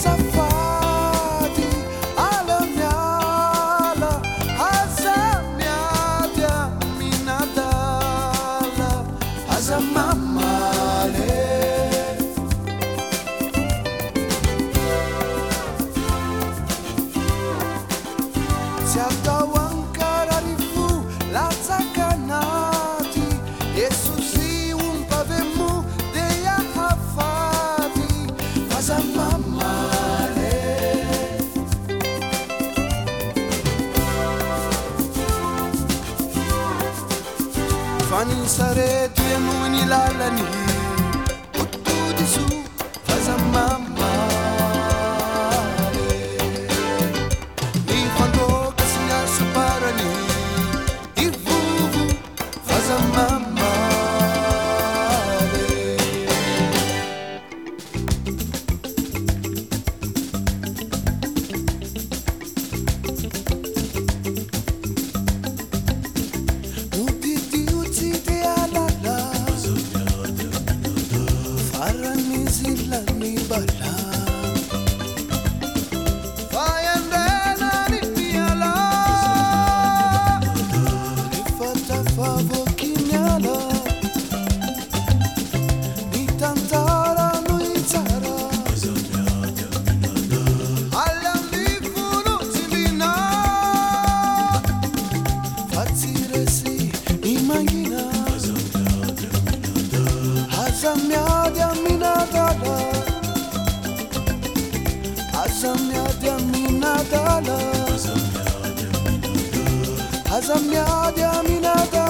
Some Ani sare tue muni la la ni. Essa minha de nadala. Azamiady aminadala azamiady aminadala